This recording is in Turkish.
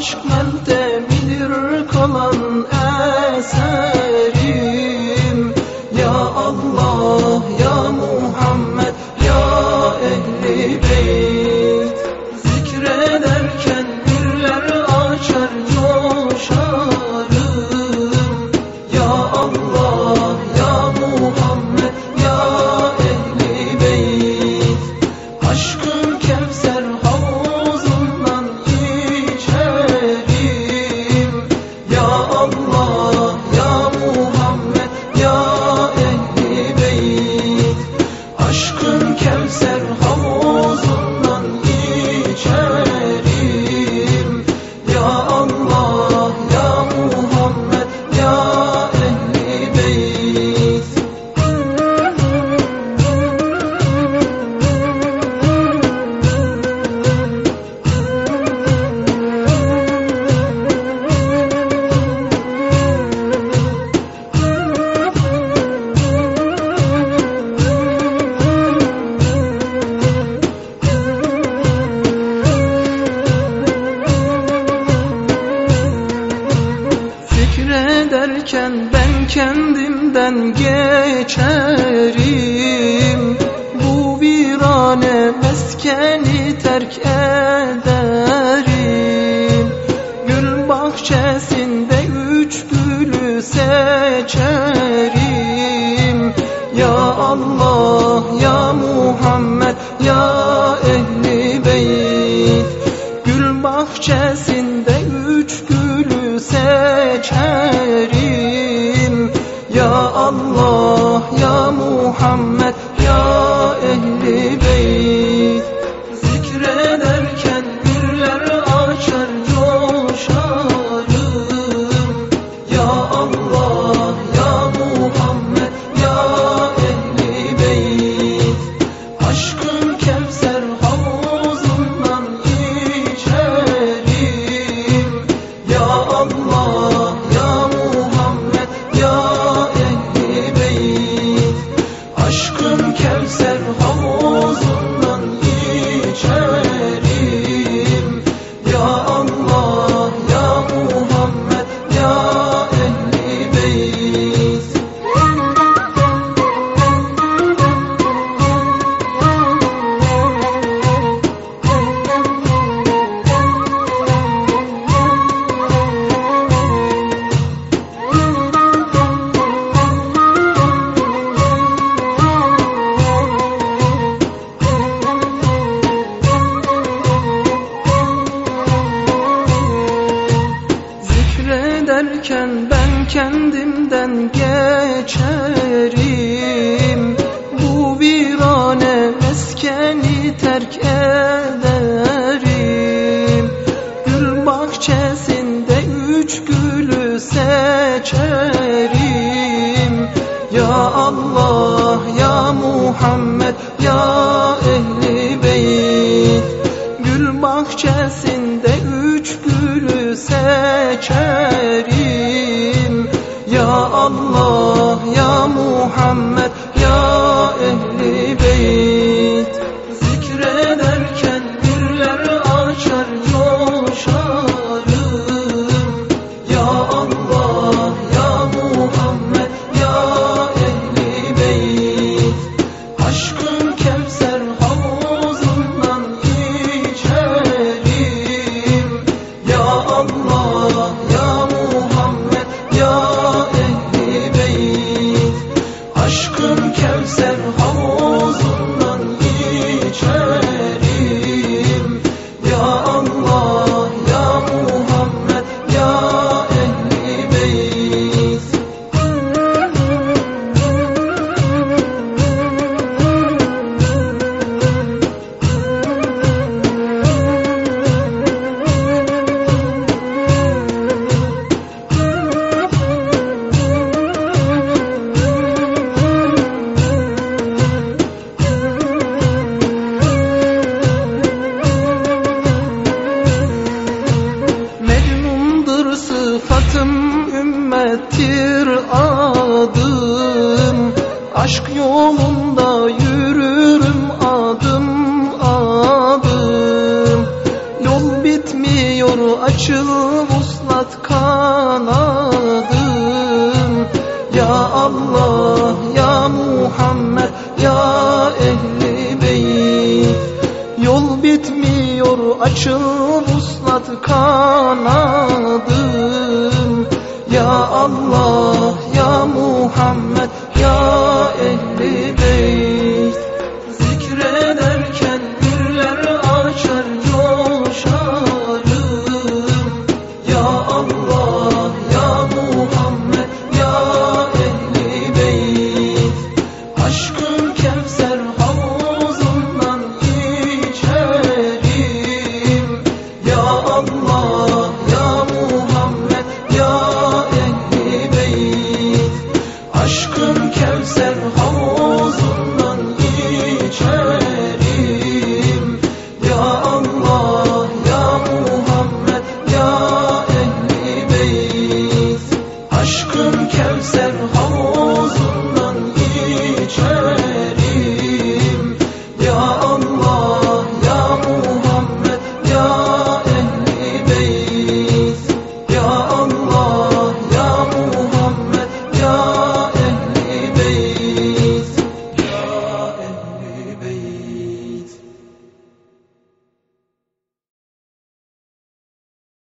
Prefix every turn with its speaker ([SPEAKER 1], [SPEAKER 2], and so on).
[SPEAKER 1] aşk elde bilir kalan eser? Oh. ederken ben kendimden geçerim. Bu virane meskeni terk ederim. Gül bahçesinde üç gülü seçerim. الله يا محمد terk ederim. Gül bahçesinde üç gülü seçerim. Ya Allah ya Muhammed ya Açıl muslat kanadım. Ya Allah ya Muhammed ya ehli beyt. Yol bitmiyor açıl muslat kanadım. Ya Allah ya Muhammed ya ehli beyt.